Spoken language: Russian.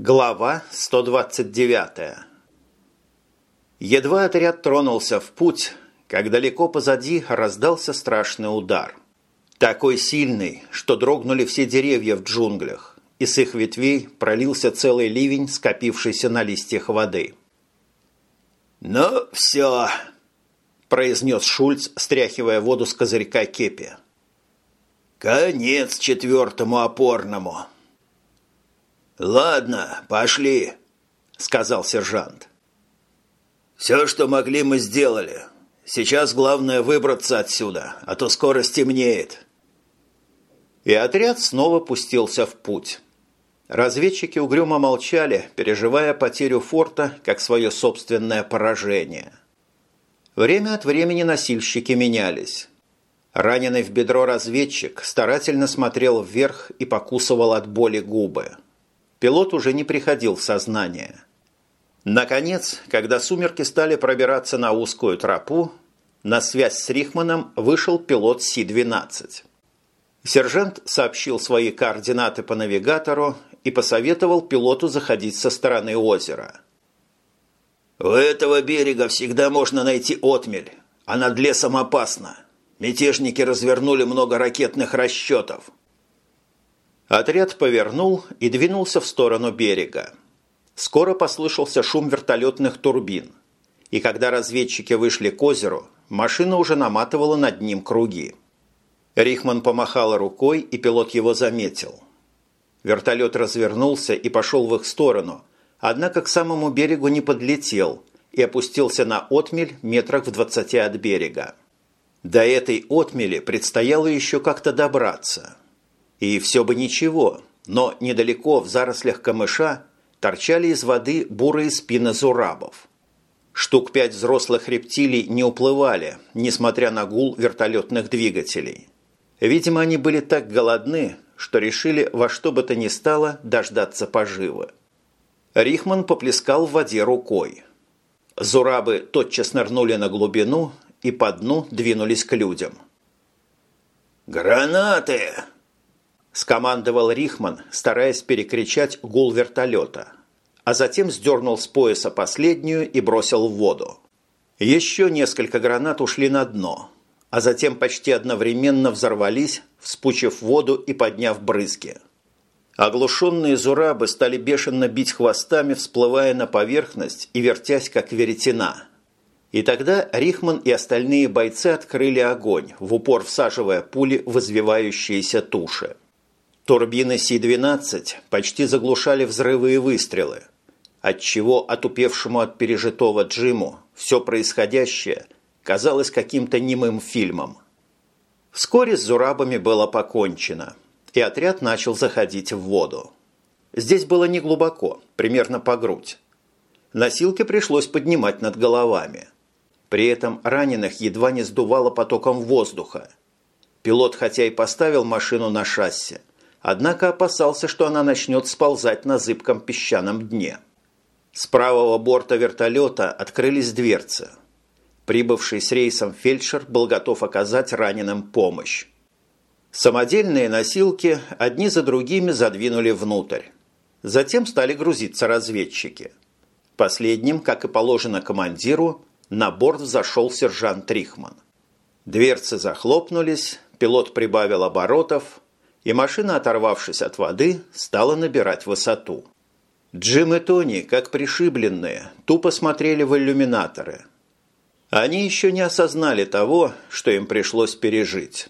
Глава 129 Едва отряд тронулся в путь, как далеко позади раздался страшный удар. Такой сильный, что дрогнули все деревья в джунглях, и с их ветвей пролился целый ливень, скопившийся на листьях воды. «Ну, все!» – произнес Шульц, стряхивая воду с козырька кепи. «Конец четвертому опорному!» «Ладно, пошли», – сказал сержант. «Все, что могли, мы сделали. Сейчас главное выбраться отсюда, а то скоро стемнеет». И отряд снова пустился в путь. Разведчики угрюмо молчали, переживая потерю форта как свое собственное поражение. Время от времени носильщики менялись. Раненый в бедро разведчик старательно смотрел вверх и покусывал от боли губы. Пилот уже не приходил в сознание. Наконец, когда сумерки стали пробираться на узкую тропу, на связь с Рихманом вышел пилот Си-12. Сержант сообщил свои координаты по навигатору и посоветовал пилоту заходить со стороны озера. «У этого берега всегда можно найти отмель, а над лесом опасно. Мятежники развернули много ракетных расчетов. Отряд повернул и двинулся в сторону берега. Скоро послышался шум вертолетных турбин. И когда разведчики вышли к озеру, машина уже наматывала над ним круги. Рихман помахал рукой, и пилот его заметил. Вертолет развернулся и пошел в их сторону, однако к самому берегу не подлетел и опустился на отмель метрах в двадцати от берега. До этой отмели предстояло еще как-то добраться – и все бы ничего, но недалеко в зарослях камыша торчали из воды бурые спины зурабов. Штук пять взрослых рептилий не уплывали, несмотря на гул вертолетных двигателей. Видимо, они были так голодны, что решили во что бы то ни стало дождаться поживы. Рихман поплескал в воде рукой. Зурабы тотчас нырнули на глубину и по дну двинулись к людям. «Гранаты!» Скомандовал Рихман, стараясь перекричать гул вертолета, а затем сдернул с пояса последнюю и бросил в воду. Еще несколько гранат ушли на дно, а затем почти одновременно взорвались, вспучив воду и подняв брызги. Оглушенные зурабы стали бешено бить хвостами, всплывая на поверхность и вертясь, как веретена. И тогда Рихман и остальные бойцы открыли огонь, в упор всаживая пули в извивающиеся туши. Турбины Си-12 почти заглушали взрывы и выстрелы, отчего отупевшему от пережитого Джиму все происходящее казалось каким-то немым фильмом. Вскоре с зурабами было покончено, и отряд начал заходить в воду. Здесь было неглубоко, примерно по грудь. Носилки пришлось поднимать над головами. При этом раненых едва не сдувало потоком воздуха. Пилот хотя и поставил машину на шасси, однако опасался, что она начнет сползать на зыбком песчаном дне. С правого борта вертолета открылись дверцы. Прибывший с рейсом фельдшер был готов оказать раненым помощь. Самодельные носилки одни за другими задвинули внутрь. Затем стали грузиться разведчики. Последним, как и положено командиру, на борт взошел сержант Рихман. Дверцы захлопнулись, пилот прибавил оборотов, и машина, оторвавшись от воды, стала набирать высоту. Джим и Тони, как пришибленные, тупо смотрели в иллюминаторы. Они еще не осознали того, что им пришлось пережить.